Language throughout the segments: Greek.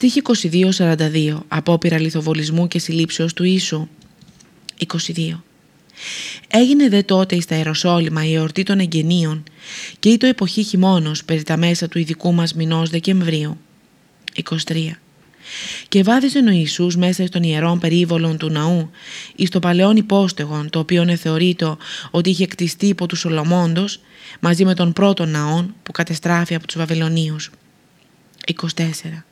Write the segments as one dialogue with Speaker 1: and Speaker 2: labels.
Speaker 1: Στοίχη 22-42 Απόπειρα λιθοβολισμού και συλλήψεως του Ιησού 22 Έγινε δε τότε εις τα Ιεροσόλυμα η εορτή των εγγενείων και ή το εποχή χειμώνος περί τα μέσα του ειδικού μας μηνός Δεκεμβρίου 23 και βάδιζε ο Ιησούς μέσα στον ιερών περίβολων του ναού εις το παλαιόν υπόστεγον το οποίο θεωρείται ότι είχε κτιστεί υπό τους Σολομώντος μαζί με τον πρώτο ναόν που κατεστράφει από τους Βαβυλωνίους. 24.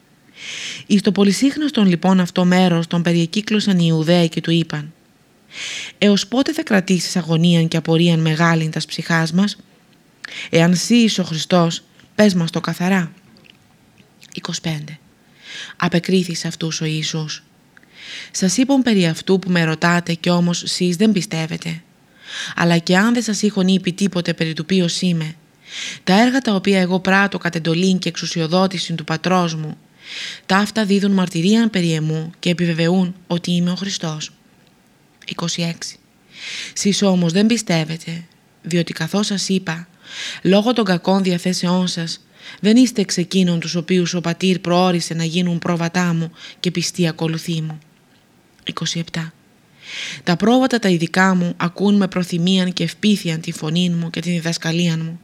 Speaker 1: Εις το πολυσύχναστον λοιπόν αυτό μέρος τον περιεκύκλωσαν οι Ιουδαίοι και του είπαν «Έως πότε θα κρατήσεις αγωνίαν και απορίαν μεγάλην τας ψυχάς μας, εάν σύ είσαι ο Χριστός, πες μας το καθαρά». 25. Απεκρίθης σε αυτούς ο Ιησούς. «Σας είπαν περί αυτού που με ρωτάτε και όμως σεις δεν πιστεύετε. Αλλά και αν δεν σας είχον είπε τίποτε περί του ποιος είμαι, τα έργα τα οποία εγώ πράττω κατ' εντολήν και εξουσιοδότηση του πατρός μου, τα αυτά δίδουν μαρτυρίαν περί εμού και επιβεβαιούν ότι είμαι ο Χριστός. 26. Σεις όμως δεν πιστεύετε, διότι καθώς σας είπα, λόγω των κακών διαθέσεών σας, δεν είστε εξ εκείνων τους οποίους ο πατήρ προόρισε να γίνουν πρόβατά μου και πιστοί ακολουθοί μου. 27. Τα πρόβατα τα ειδικά μου ακούν με προθυμίαν και ευπίθιαν τη φωνή μου και την διδασκαλία μου.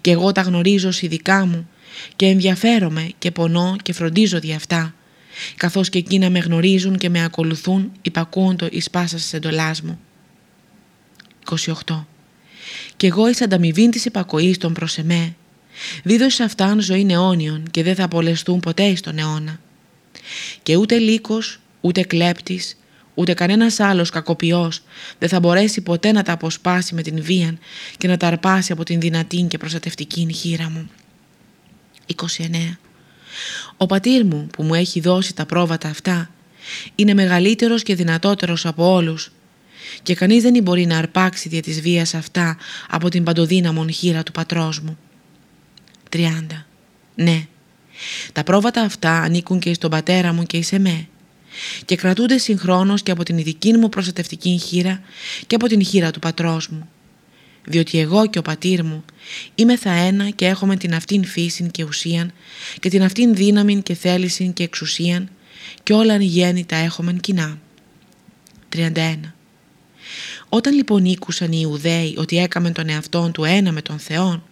Speaker 1: Και εγώ τα γνωρίζω ως ειδικά μου και ενδιαφέρομαι και πονώ και φροντίζω δι' αυτά, καθώς και εκείνα με γνωρίζουν και με ακολουθούν υπακούντο εις πάσας εντολάς μου. 28. Κι εγώ εις ανταμοιβήν της υπακοής των προς εμέ, δίδως σε αυτάν ζωή αιώνιον και δεν θα απολεστούν ποτέ εις τον αιώνα. Και ούτε λύκος, ούτε κλέπτης, ούτε κανένας άλλος κακοποιός δεν θα μπορέσει ποτέ να τα αποσπάσει με την βία και να τα αρπάσει από την δυνατή και προστατευτική χείρα μου. 29. Ο πατήρ μου που μου έχει δώσει τα πρόβατα αυτά είναι μεγαλύτερος και δυνατότερος από όλους και κανείς δεν μπορεί να αρπάξει δια της βίας αυτά από την παντοδύναμον χείρα του πατρός μου. 30. Ναι, τα πρόβατα αυτά ανήκουν και στον πατέρα μου και εις εμέ και κρατούνται συγχρόνως και από την ειδική μου προστατευτική χείρα και από την χείρα του πατρός μου διότι εγώ και ο πατήρ μου είμαι θα ένα και έχουμε την αυτήν φύσιν και ουσίαν και την αυτήν δύναμην και θέλησιν και εξουσίαν και όλα γέννη τα έχουμε κοινά. 31. Όταν λοιπόν ήκουσαν οι Ιουδαίοι ότι έκαμε τον εαυτόν του ένα με τον Θεόν,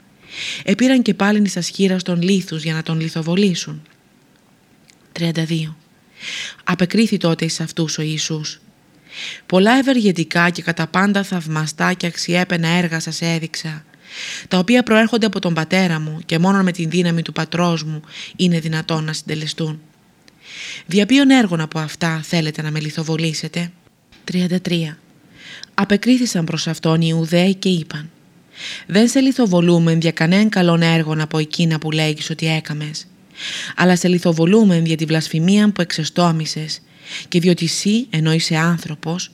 Speaker 1: επήραν και πάλιν εις ασχήρας των λίθους για να τον λιθοβολήσουν. 32. Απεκρίθη τότε εις αυτούς ο Ιησούς Πολλά ευεργετικά και κατά πάντα θαυμαστά και αξιέπαινα έργα σας έδειξα, τα οποία προέρχονται από τον πατέρα μου και μόνο με την δύναμη του πατρός μου είναι δυνατόν να συντελεστούν. Δια ποιον έργων από αυτά θέλετε να με λιθοβολήσετε; 33. Απεκρίθησαν προς αυτόν οι Ιουδαίοι και είπαν «Δεν σε λιθοβολούμε δια κανέν καλών έργων από εκείνα που λέγεις ότι έκαμες, αλλά σε λιθοβολούμε δια τη βλασφημία που εξεστόμησες και διότι εσύ ενώ είσαι άνθρωπος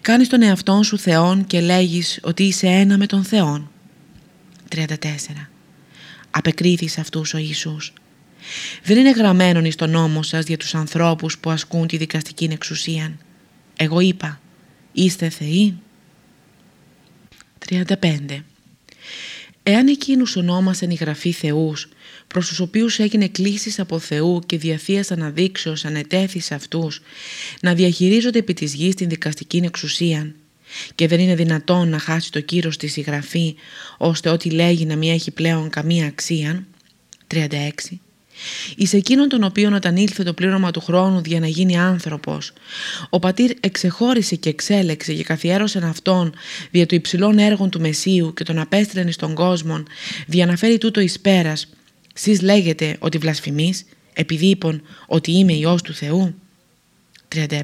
Speaker 1: κάνεις τον εαυτόν σου Θεόν και λέγεις ότι είσαι ένα με τον Θεόν. 34. Απεκρίθης αυτούς ο Ιησούς. Δεν είναι γραμμένον εις τον νόμο σας για τους ανθρώπους που ασκούν τη δικαστική εξουσία. Εγώ είπα, είστε Θεοί. 35. Εάν εκείνους ονόμασαν η Γραφή Θεούς προς τους οποίους έγινε κλήσεις από Θεού και διαθείας αναδείξεως ανετέθης σε αυτούς να διαχειρίζονται επί της γης την δικαστική εξουσία και δεν είναι δυνατόν να χάσει το κύρος της η Γραφή ώστε ό,τι λέγει να μην έχει πλέον καμία αξία. 36 Εις εκείνον τον οποίον όταν ήλθε το πλήρωμα του χρόνου για να γίνει άνθρωπος, ο πατήρ εξεχώρισε και εξέλεξε και καθιέρωσε αυτόν δια του υψηλών έργων του Μεσίου και τον απέστρενε στον κόσμο, δια να φέρει τούτο εις πέρας Σεις λέγετε ότι βλασφημείς επειδή είπων ότι είμαι Υιός του Θεού. 37.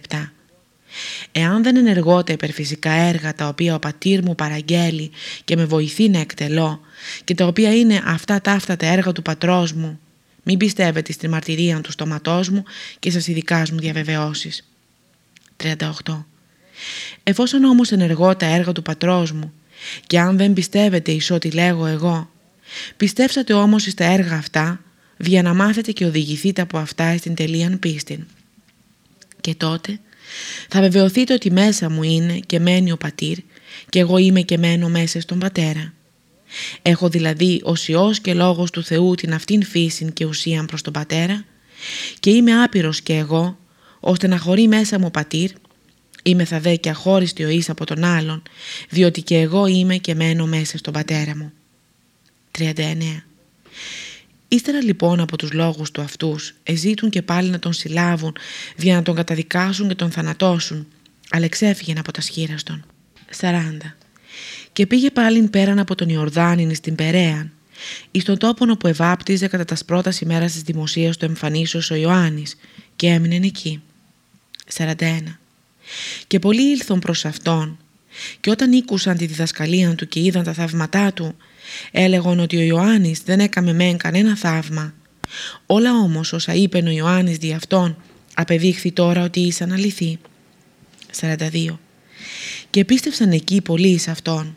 Speaker 1: Εάν δεν ενεργώ τα υπερφυσικά έργα τα οποία ο πατήρ μου παραγγέλει και με βοηθεί να εκτελώ και τα οποία είναι αυτά τα αυτά τα έργα του πατρός μου, μην πιστεύετε στη μαρτυρία του στόματός μου και στις ειδικάς μου διαβεβαιώσεις. 38. Εφόσον όμως ενεργώ τα έργα του πατρός μου και αν δεν πιστεύετε εις ό,τι λέγω εγώ, Πιστεύσατε όμως στα έργα αυτά, για να μάθετε και οδηγηθείτε από αυτά στην τελείαν πίστη. Και τότε θα βεβαιωθείτε ότι μέσα μου είναι και μένει ο πατήρ και εγώ είμαι και μένω μέσα στον πατέρα. Έχω δηλαδή ως Υιός και Λόγος του Θεού την αυτήν φύση και ουσίαν προς τον πατέρα και και είμαι άπειρος και εγώ, ώστε να χωρεί μέσα μου πατήρ, είμαι θα δε και αχώριστη ο εις από τον άλλον, διότι και εγώ είμαι και μένω μέσα στον πατέρα μου. 39. Ύστερα λοιπόν από τους λόγους του αυτούς, εζήτουν και πάλι να τον συλλάβουν, για να τον καταδικάσουν και τον θανατώσουν, αλλά εξέφυγε από τα σχήραστον. 40. Και πήγε πάλιν πέραν από τον Ιορδάνην στην Περέαν, εις τον τόπον όπου ευάπτιζε κατά τας πρώτας ημέρας της δημοσίας του εμφανίσεως ο Ιωάννης και έμεινε εκεί. 41. Και πολλοί ήλθον προς αυτόν και όταν ήκουσαν τη διδασκαλία του και είδαν τα θαύματά του έλεγαν ότι ο Ιωάννης δεν έκαμε μεν κανένα θαύμα. Όλα όμως όσα είπε ο Ιωάννης δι' αυτόν απεδείχθη τώρα ότι ήσαν αληθή. 42. Και πίστευσαν εκεί πολλοί σε αυτόν